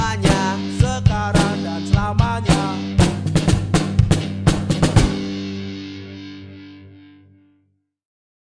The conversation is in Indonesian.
namanya sekarang dan selama